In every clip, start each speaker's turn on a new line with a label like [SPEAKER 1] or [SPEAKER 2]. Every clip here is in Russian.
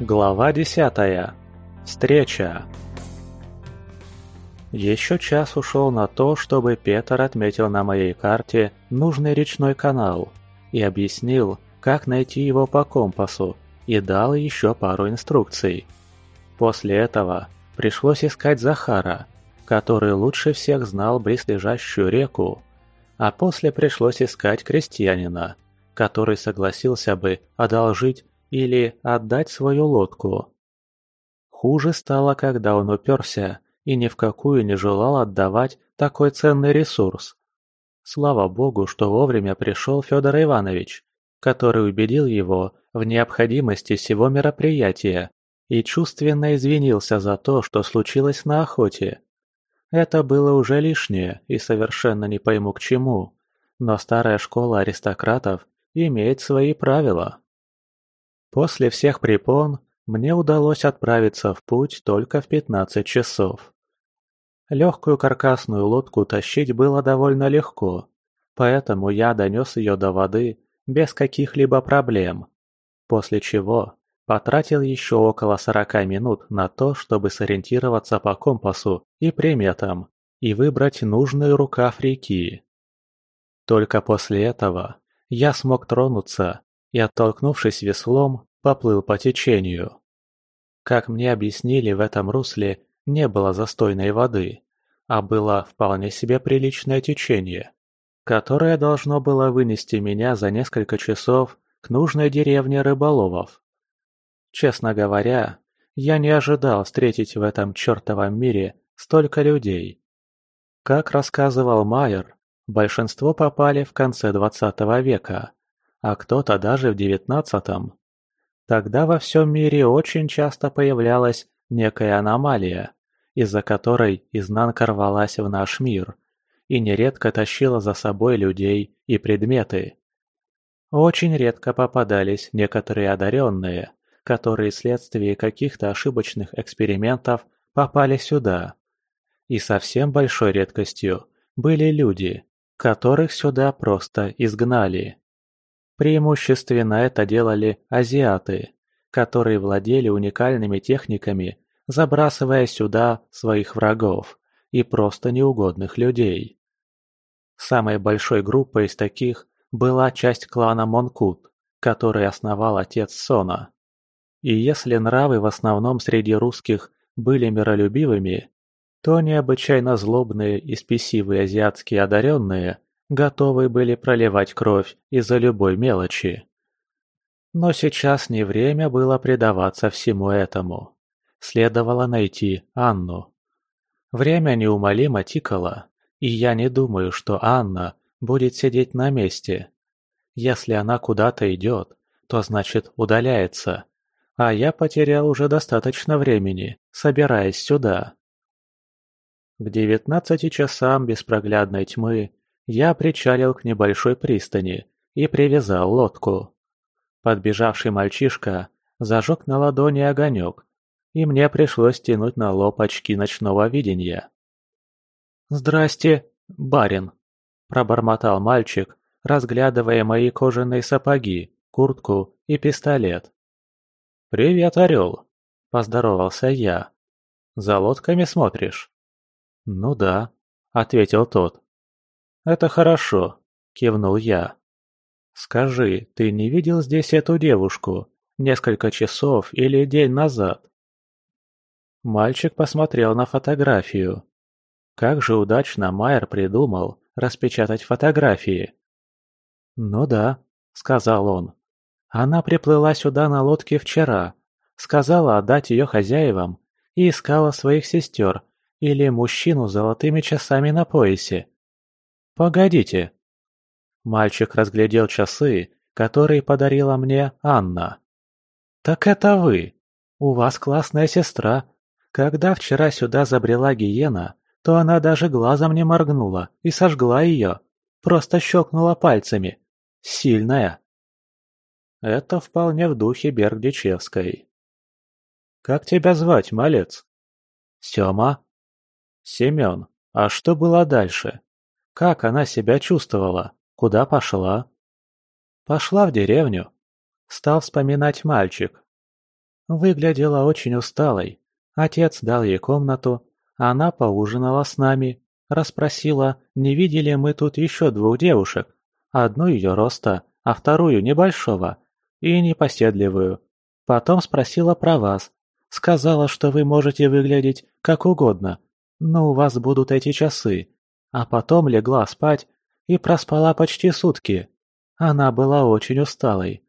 [SPEAKER 1] Глава десятая. Встреча. Еще час ушел на то, чтобы Петр отметил на моей карте нужный речной канал и объяснил, как найти его по компасу, и дал еще пару инструкций. После этого пришлось искать Захара, который лучше всех знал близлежащую реку, а после пришлось искать крестьянина, который согласился бы одолжить или отдать свою лодку. Хуже стало, когда он уперся и ни в какую не желал отдавать такой ценный ресурс. Слава богу, что вовремя пришел Федор Иванович, который убедил его в необходимости всего мероприятия и чувственно извинился за то, что случилось на охоте. Это было уже лишнее и совершенно не пойму к чему, но старая школа аристократов имеет свои правила. После всех препон мне удалось отправиться в путь только в пятнадцать часов. Легкую каркасную лодку тащить было довольно легко, поэтому я донес ее до воды без каких-либо проблем, после чего потратил еще около 40 минут на то, чтобы сориентироваться по компасу и приметам и выбрать нужный рукав реки. Только после этого я смог тронуться и, оттолкнувшись веслом, поплыл по течению. Как мне объяснили, в этом русле не было застойной воды, а было вполне себе приличное течение, которое должно было вынести меня за несколько часов к нужной деревне рыболовов. Честно говоря, я не ожидал встретить в этом чертовом мире столько людей. Как рассказывал Майер, большинство попали в конце 20 века, а кто-то даже в девятнадцатом. Тогда во всем мире очень часто появлялась некая аномалия, из-за которой изнанка рвалась в наш мир и нередко тащила за собой людей и предметы. Очень редко попадались некоторые одаренные, которые вследствие каких-то ошибочных экспериментов попали сюда. И совсем большой редкостью были люди, которых сюда просто изгнали. Преимущественно это делали азиаты, которые владели уникальными техниками, забрасывая сюда своих врагов и просто неугодных людей. Самой большой группой из таких была часть клана Монкут, который основал отец Сона. И если нравы в основном среди русских были миролюбивыми, то необычайно злобные и спесивые азиатские одаренные – Готовы были проливать кровь из-за любой мелочи. Но сейчас не время было предаваться всему этому. Следовало найти Анну. Время неумолимо тикало, и я не думаю, что Анна будет сидеть на месте. Если она куда-то идет, то значит удаляется. А я потерял уже достаточно времени, собираясь сюда. К девятнадцати часам беспроглядной тьмы я небольшой пристани и привязал лодку. Подбежавший мальчишка зажег на ладони огонек, и мне пришлось тянуть на лоб очки ночного видения. «Здрасте, барин!» – пробормотал мальчик, разглядывая мои кожаные сапоги, куртку и пистолет. «Привет, орел!» – поздоровался я. «За лодками смотришь?» «Ну да», – ответил тот это хорошо кивнул я. Скажи ты не видел здесь эту девушку несколько часов или день назад? Мальчик посмотрел на фотографию. Как же удачно майер придумал распечатать фотографии. Ну да сказал он. Она приплыла сюда на лодке вчера. Сказала отдать ее хозяевам и искала своих сестер или мужчину с золотыми часами на поясе. Погодите. Мальчик разглядел часы, которые подарила мне Анна. Так это вы. У вас классная сестра. Когда вчера сюда забрела гиена, то она даже глазом не моргнула и сожгла ее. Просто щелкнула пальцами. Сильная. Это вполне в духе Бердичевской. «Как тебя звать, малец?» «Сема». «Семен, а что было дальше?» Как она себя чувствовала? Куда пошла? Пошла в деревню. Стал вспоминать мальчик. Выглядела очень усталой. Отец дал ей комнату, она поужинала с нами, расспросила, не видели мы тут еще двух девушек. Одну ее роста, а вторую небольшого, и непоседливую. Потом спросила про вас. Сказала, что вы можете выглядеть как угодно, но у вас будут эти часы, а потом легла спать и проспала почти сутки. Она была очень усталой.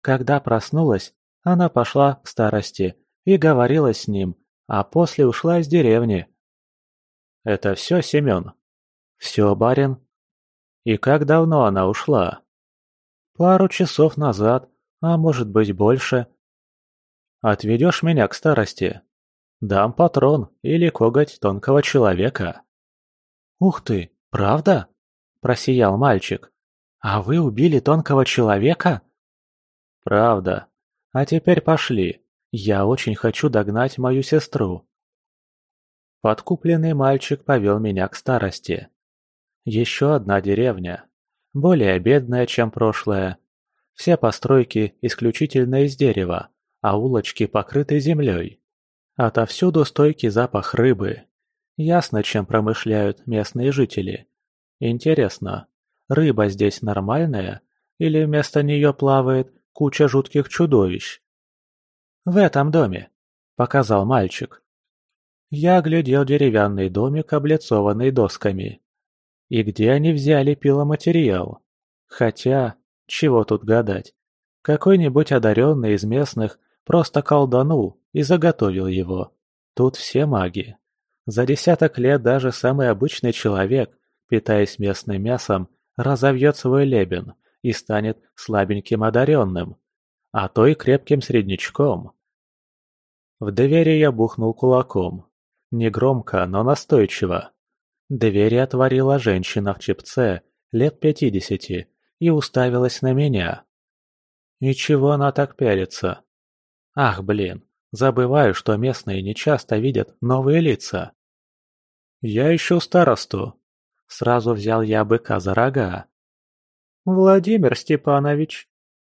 [SPEAKER 1] Когда проснулась, она пошла к старости и говорила с ним, а после ушла из деревни. «Это все, Семен?» «Все, барин». «И как давно она ушла?» «Пару часов назад, а может быть больше». «Отведешь меня к старости?» «Дам патрон или коготь тонкого человека». Ух ты, правда? — просиял мальчик. «А вы убили тонкого человека?» «Правда. А теперь пошли. Я очень хочу догнать мою сестру». Подкупленный мальчик повел меня к старости. Еще одна деревня. Более бедная, чем прошлая. Все постройки исключительно из дерева, а улочки покрыты землей. Отовсюду стойкий запах рыбы, Ясно, чем промышляют местные жители. Интересно, рыба здесь нормальная или вместо нее плавает куча жутких чудовищ? «В этом доме», — показал мальчик. Я глядел деревянный домик, облицованный досками. И где они взяли пиломатериал? Хотя, чего тут гадать, какой-нибудь одаренный из местных просто колданул и заготовил его. Тут все маги. За десяток лет даже самый обычный человек, питаясь местным мясом, разовьет свой лебен и станет слабеньким одаренным, а то и крепким среднячком. В двери я бухнул кулаком. Негромко, но настойчиво. Двери отворила женщина в чепце, лет пятидесяти, и уставилась на меня. И чего она так пялится? Ах, блин, Забываю, что местные нечасто видят новые лица. Я ищу старосту. Сразу взял я быка за рога. Владимир Степанович.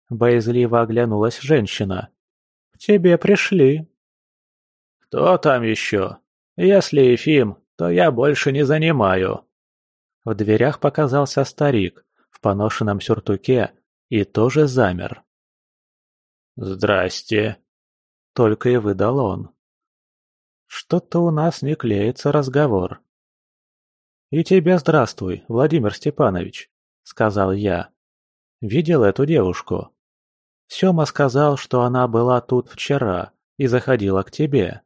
[SPEAKER 1] Боязливо оглянулась женщина. К тебе пришли. Кто там еще? Если Ефим, то я больше не занимаю. В дверях показался старик в поношенном сюртуке и тоже замер. «Здрасте», только и выдал он. Что-то у нас не клеится разговор. «И тебе здравствуй, Владимир Степанович», — сказал я. «Видел эту девушку?» Сёма сказал, что она была тут вчера и заходила к тебе.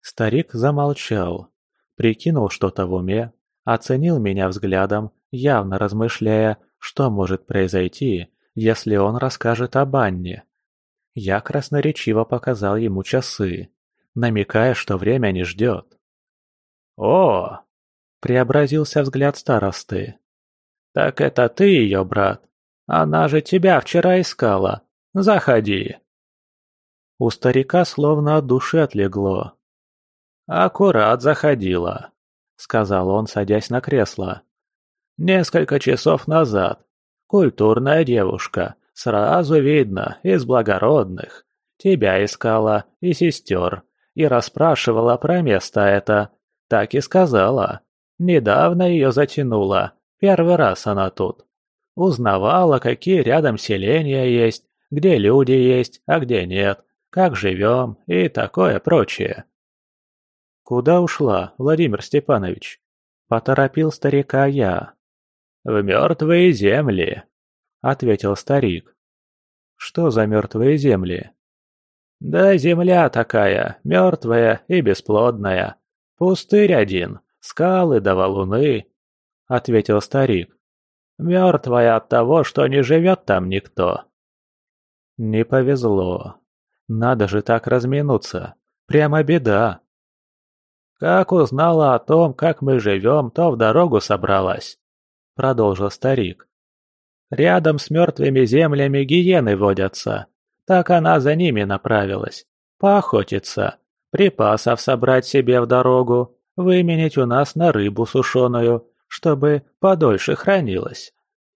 [SPEAKER 1] Старик замолчал, прикинул что-то в уме, оценил меня взглядом, явно размышляя, что может произойти, если он расскажет об Анне. Я красноречиво показал ему часы, намекая, что время не ждет. «О!» — преобразился взгляд старосты. «Так это ты ее, брат. Она же тебя вчера искала. Заходи!» У старика словно от души отлегло. «Аккурат заходила», — сказал он, садясь на кресло. «Несколько часов назад. Культурная девушка сразу видно из благородных. Тебя искала и сестер, и расспрашивала про место это. Так и сказала. Недавно ее затянула. первый раз она тут. Узнавала, какие рядом селения есть, где люди есть, а где нет, как живем и такое прочее. «Куда ушла, Владимир Степанович?» – поторопил старика я. «В мертвые земли», ответил старик. «Что за мертвые земли?» «Да земля такая, мертвая и бесплодная. Пустырь один, скалы да валуны», — ответил старик. «Мертвая от того, что не живет там никто». «Не повезло. Надо же так разминуться. Прямо беда». «Как узнала о том, как мы живем, то в дорогу собралась», — продолжил старик. Рядом с мертвыми землями гиены водятся. Так она за ними направилась. Поохотиться. Припасов собрать себе в дорогу. Выменить у нас на рыбу сушеную, чтобы подольше хранилась.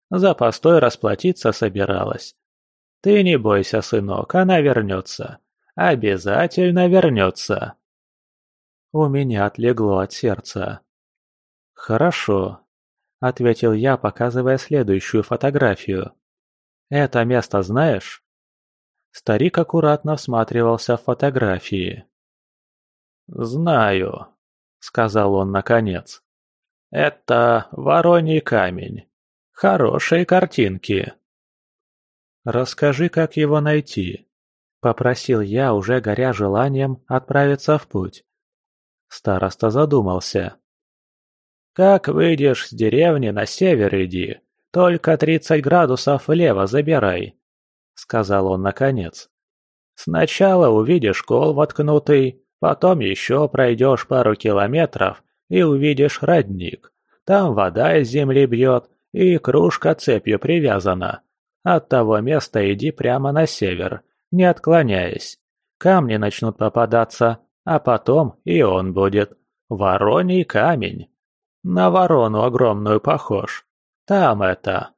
[SPEAKER 1] За постой расплатиться собиралась. Ты не бойся, сынок, она вернется. Обязательно вернется. У меня отлегло от сердца. Хорошо, ответил я, показывая следующую фотографию. «Это место знаешь?» Старик аккуратно всматривался в фотографии. «Знаю», — сказал он наконец. «Это вороний камень. Хорошие картинки». «Расскажи, как его найти», — попросил я, уже горя желанием отправиться в путь. Староста задумался. Как выйдешь с деревни на север иди, только тридцать градусов влево забирай», — сказал он наконец. «Сначала увидишь кол воткнутый, потом еще пройдешь пару километров и увидишь родник. Там вода из земли бьет, и кружка цепью привязана. От того места иди прямо на север, не отклоняясь. Камни начнут попадаться, а потом и он будет. Вороний камень». На ворону огромную похож. Там это...»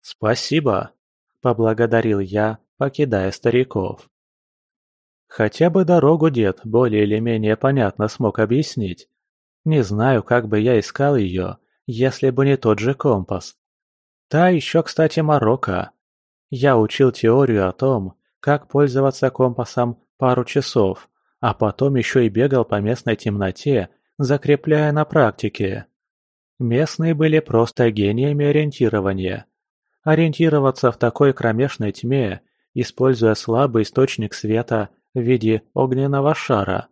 [SPEAKER 1] «Спасибо», — поблагодарил я, покидая стариков. Хотя бы дорогу дед более или менее понятно смог объяснить. Не знаю, как бы я искал ее, если бы не тот же компас. Та еще, кстати, Марокко. Я учил теорию о том, как пользоваться компасом пару часов, а потом еще и бегал по местной темноте, закрепляя на практике. Местные были просто гениями ориентирования. Ориентироваться в такой кромешной тьме, используя слабый источник света в виде огненного шара.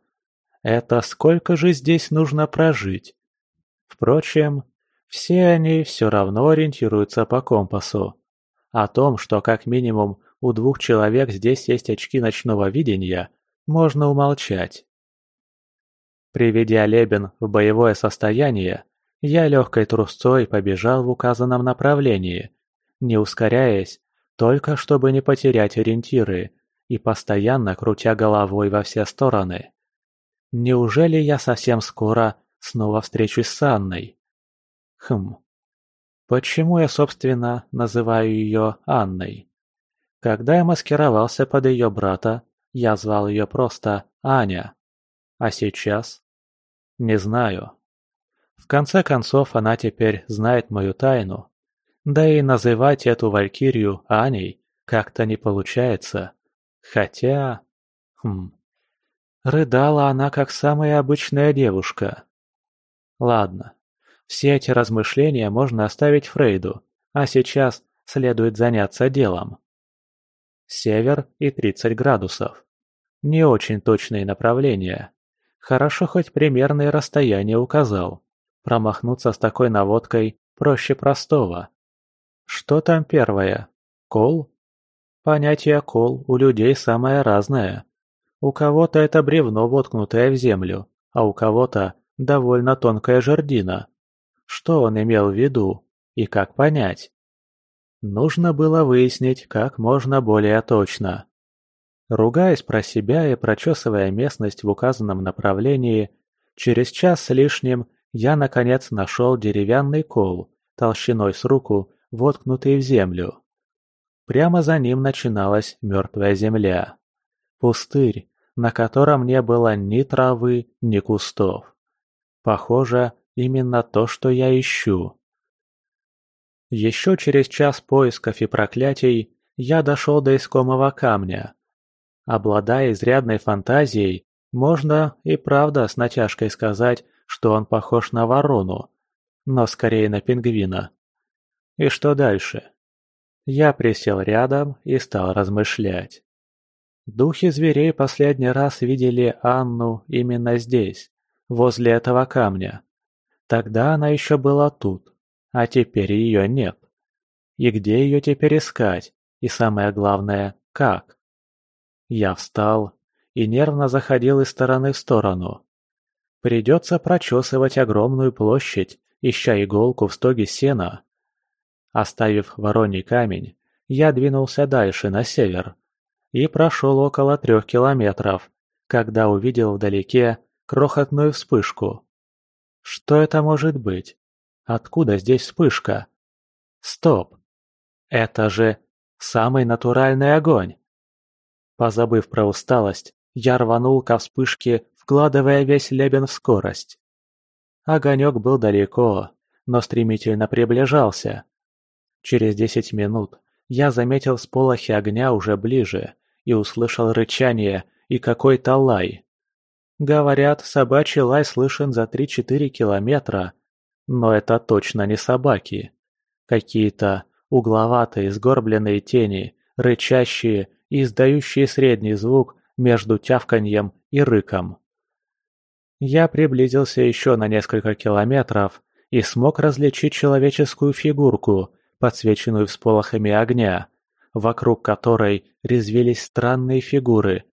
[SPEAKER 1] Это сколько же здесь нужно прожить? Впрочем, все они все равно ориентируются по компасу. О том, что как минимум у двух человек здесь есть очки ночного видения, можно умолчать. Приведя Лебен в боевое состояние, я легкой трусцой побежал в указанном направлении, не ускоряясь, только чтобы не потерять ориентиры и постоянно крутя головой во все стороны. Неужели я совсем скоро снова встречусь с Анной? Хм. Почему я, собственно, называю ее Анной? Когда я маскировался под ее брата, я звал ее просто Аня. А сейчас не знаю. В конце концов, она теперь знает мою тайну. Да и называть эту валькирию Аней как-то не получается. Хотя... Хм... Рыдала она, как самая обычная девушка. Ладно. Все эти размышления можно оставить Фрейду, а сейчас следует заняться делом. Север и 30 градусов. Не очень точные направления. Хорошо хоть примерное расстояние указал. Промахнуться с такой наводкой проще простого. Что там первое? Кол? Понятие кол у людей самое разное. У кого-то это бревно, воткнутое в землю, а у кого-то довольно тонкая жердина. Что он имел в виду и как понять? Нужно было выяснить как можно более точно. Ругаясь про себя и прочесывая местность в указанном направлении, через час с лишним я, наконец, нашел деревянный кол, толщиной с руку, воткнутый в землю. Прямо за ним начиналась мертвая земля. Пустырь, на котором не было ни травы, ни кустов. Похоже, именно то, что я ищу. Еще через час поисков и проклятий я дошел до искомого камня – обладая изрядной фантазией, можно и правда с натяжкой сказать, что он похож на ворону, но скорее на пингвина. И что дальше? Я присел рядом и стал размышлять. Духи зверей последний раз видели Анну именно здесь, возле этого камня. Тогда она еще была тут, а теперь ее нет. И где ее теперь искать? И самое главное, как? Я встал и нервно заходил из стороны в сторону. Придется прочесывать огромную площадь, ища иголку в стоге сена. Оставив вороний камень, я двинулся дальше, на север, и прошел около трех километров, когда увидел вдалеке крохотную вспышку. Что это может быть? Откуда здесь вспышка? Стоп! Это же самый натуральный огонь! позабыв про усталость, я рванул ко вспышке, вкладывая весь лебен в скорость. Огонек был далеко, но стремительно приближался. Через десять минут я заметил сполохи огня уже ближе и услышал рычание и какой-то лай. Говорят, собачий лай слышен за 3-4 километра, но это точно не собаки. Какие-то угловатые, сгорбленные тени, рычащие издающие средний звук между тявканьем и рыком. Я приблизился еще на несколько километров и смог различить человеческую фигурку, подсвеченную всполохами огня, вокруг которой резвились странные фигуры.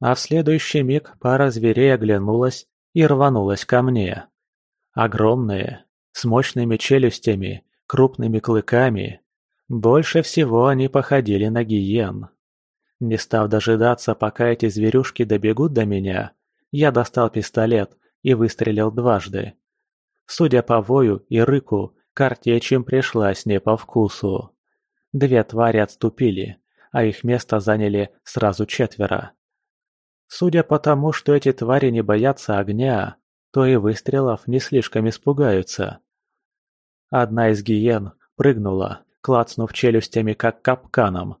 [SPEAKER 1] А в следующий миг пара зверей оглянулась и рванулась ко мне. Огромные, с мощными челюстями, крупными клыками. Больше всего они походили на гиен не став дожидаться, пока эти зверюшки добегут до меня, я достал пистолет и выстрелил дважды. Судя по вою и рыку, картечь им пришлась не по вкусу. Две твари отступили, а их место заняли сразу четверо. Судя по тому, что эти твари не боятся огня, то и выстрелов не слишком испугаются. Одна из гиен прыгнула, клацнув челюстями как капканом.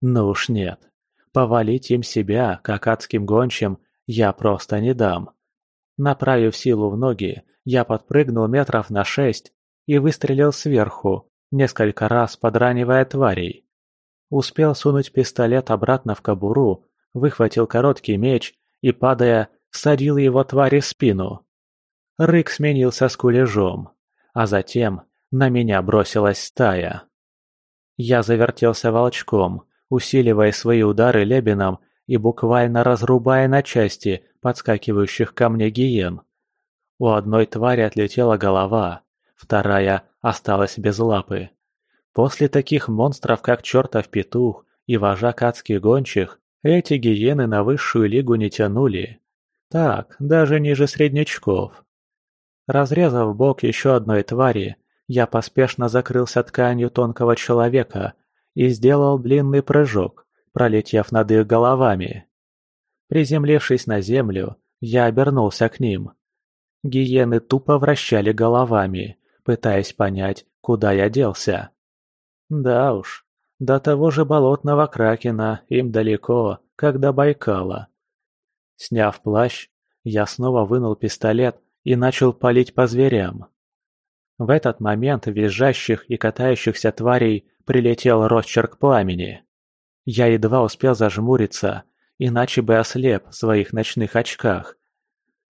[SPEAKER 1] Ну уж нет повалить им себя, как адским гончим, я просто не дам. Направив силу в ноги, я подпрыгнул метров на шесть и выстрелил сверху, несколько раз подранивая тварей. Успел сунуть пистолет обратно в кобуру, выхватил короткий меч и, падая, всадил его твари в спину. Рык сменился с кулежом, а затем на меня бросилась стая. Я завертелся волчком, усиливая свои удары Лебином и буквально разрубая на части подскакивающих ко мне гиен. У одной твари отлетела голова, вторая осталась без лапы. После таких монстров, как чертов петух и вожак адских гончих, эти гиены на высшую лигу не тянули. Так, даже ниже среднячков. Разрезав бок еще одной твари, я поспешно закрылся тканью тонкого человека, и сделал длинный прыжок, пролетев над их головами. Приземлившись на землю, я обернулся к ним. Гиены тупо вращали головами, пытаясь понять, куда я делся. Да уж, до того же болотного кракена им далеко, как до Байкала. Сняв плащ, я снова вынул пистолет и начал палить по зверям. В этот момент визжащих и катающихся тварей прилетел росчерк пламени. Я едва успел зажмуриться, иначе бы ослеп в своих ночных очках.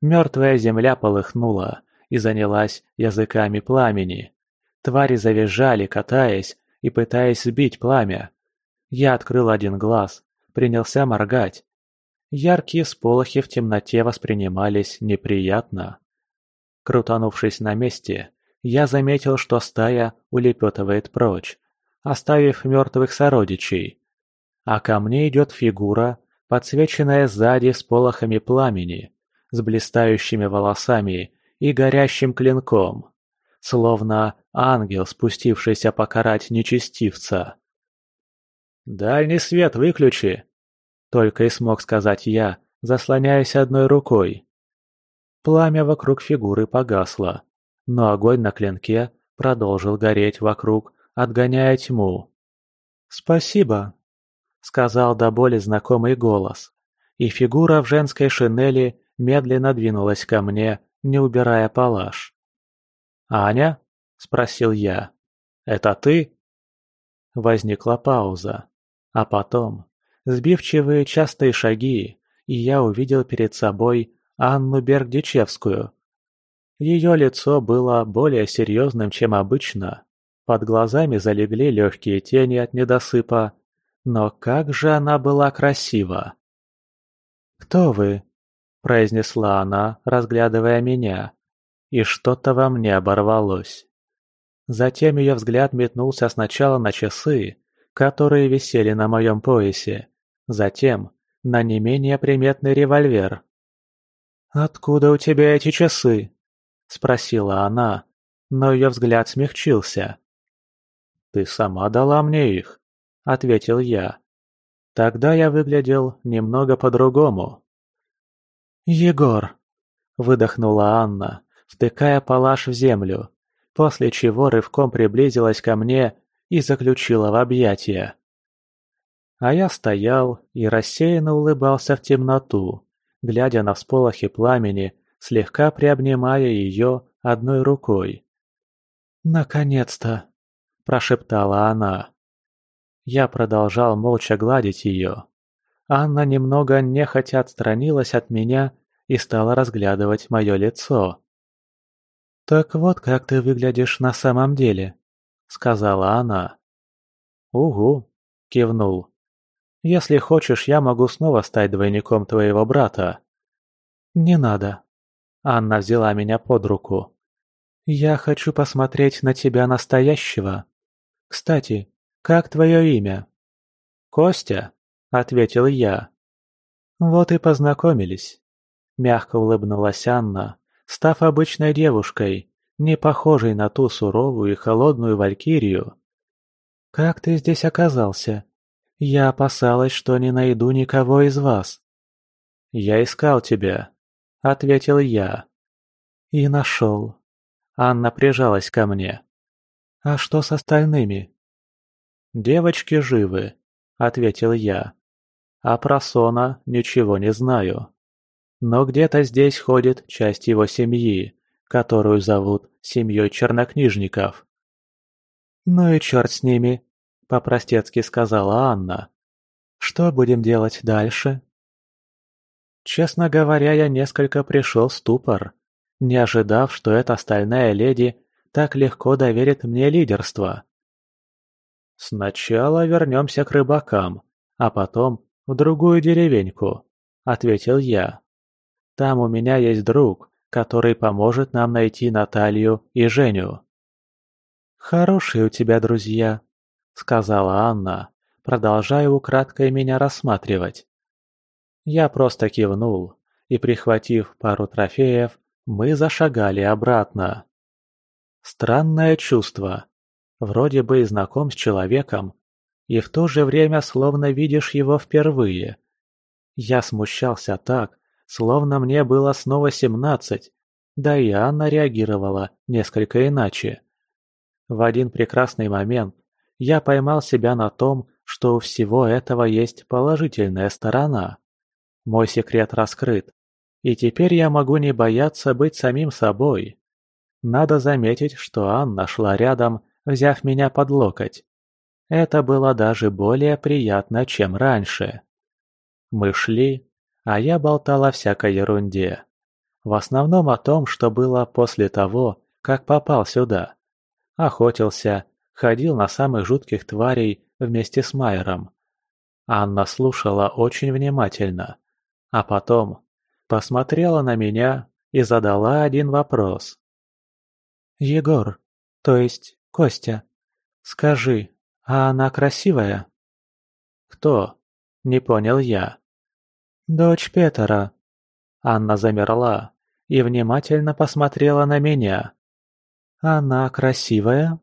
[SPEAKER 1] Мертвая земля полыхнула и занялась языками пламени. Твари завизжали, катаясь и пытаясь сбить пламя. Я открыл один глаз, принялся моргать. Яркие сполохи в темноте воспринимались неприятно. Крутанувшись на месте, я заметил, что стая улепетывает прочь, оставив мертвых сородичей. А ко мне идет фигура, подсвеченная сзади с полохами пламени, с блистающими волосами и горящим клинком, словно ангел, спустившийся покарать нечестивца. «Дальний свет выключи!» — только и смог сказать я, заслоняясь одной рукой. Пламя вокруг фигуры погасло, но огонь на клинке продолжил гореть вокруг, отгоняя тьму. «Спасибо», — сказал до боли знакомый голос, и фигура в женской шинели медленно двинулась ко мне, не убирая палаш. «Аня?» — спросил я. «Это ты?» Возникла пауза, а потом сбивчивые частые шаги, и я увидел перед собой Анну Бердичевскую, ее лицо было более серьезным, чем обычно. Под глазами залегли легкие тени от недосыпа. Но как же она была красива! «Кто вы?» – произнесла она, разглядывая меня. И что-то во мне оборвалось. Затем ее взгляд метнулся сначала на часы, которые висели на моем поясе, затем на не менее приметный револьвер. «Откуда у тебя эти часы?» спросила она, но ее взгляд смягчился. «Ты сама дала мне их», — ответил я. Тогда я выглядел немного по-другому.
[SPEAKER 2] «Егор!» — выдохнула Анна, втыкая палаш в землю, после чего рывком приблизилась ко мне и заключила в объятия.
[SPEAKER 1] А я стоял и рассеянно улыбался в темноту, глядя на всполохи пламени, слегка приобнимая ее одной рукой.
[SPEAKER 2] «Наконец-то!» – прошептала она.
[SPEAKER 1] Я продолжал молча гладить ее. Анна немного нехотя отстранилась от меня и стала разглядывать мое лицо.
[SPEAKER 2] «Так вот, как ты выглядишь на самом деле», — сказала она.
[SPEAKER 1] «Угу», — кивнул. «Если хочешь, я могу снова стать двойником твоего брата».
[SPEAKER 2] «Не надо»,
[SPEAKER 1] Анна взяла меня под руку.
[SPEAKER 2] «Я хочу посмотреть на тебя настоящего. Кстати, как твое имя?»
[SPEAKER 1] «Костя», — ответил я.
[SPEAKER 2] «Вот и познакомились», —
[SPEAKER 1] мягко улыбнулась Анна, став обычной девушкой, не похожей на ту суровую и холодную валькирию.
[SPEAKER 2] «Как ты здесь оказался? Я опасалась, что не найду никого из вас».
[SPEAKER 1] «Я искал тебя», Ответил я.
[SPEAKER 2] И нашел.
[SPEAKER 1] Анна прижалась ко мне.
[SPEAKER 2] «А что с остальными?»
[SPEAKER 1] «Девочки живы», — ответил я. «А про Сона ничего не знаю. Но где-то здесь ходит часть его семьи, которую зовут семьей чернокнижников».
[SPEAKER 2] «Ну и черт с ними», — по-простецки сказала Анна. «Что будем делать дальше?»
[SPEAKER 1] Честно говоря, я несколько пришел в ступор, не ожидав, что эта стальная леди так легко доверит мне лидерство. «Сначала вернемся к рыбакам, а потом в другую деревеньку», — ответил я. «Там у меня есть друг, который поможет нам найти Наталью и Женю».
[SPEAKER 2] «Хорошие у тебя друзья», — сказала Анна, продолжая украдкой меня рассматривать.
[SPEAKER 1] Я просто кивнул и, прихватив пару трофеев, мы зашагали обратно. Странное чувство. Вроде бы и знаком с человеком, и в то же время словно видишь его впервые. Я смущался так, словно мне было снова семнадцать, да и Анна реагировала несколько иначе. В один прекрасный момент я поймал себя на том, что у всего этого есть положительная сторона. Мой секрет раскрыт, и теперь я могу не бояться быть самим собой. Надо заметить, что Анна шла рядом, взяв меня под локоть. Это было даже более приятно, чем раньше. Мы шли, а я болтала всякой ерунде. В основном о том, что было после того, как попал сюда. Охотился, ходил на самых жутких тварей вместе с Майером. Анна слушала очень внимательно. А потом, посмотрела на меня и задала один вопрос.
[SPEAKER 2] «Егор, то есть Костя, скажи, а она красивая?»
[SPEAKER 1] «Кто?» – не понял я.
[SPEAKER 2] «Дочь Петера».
[SPEAKER 1] Анна замерла и внимательно посмотрела на меня.
[SPEAKER 2] «Она красивая?»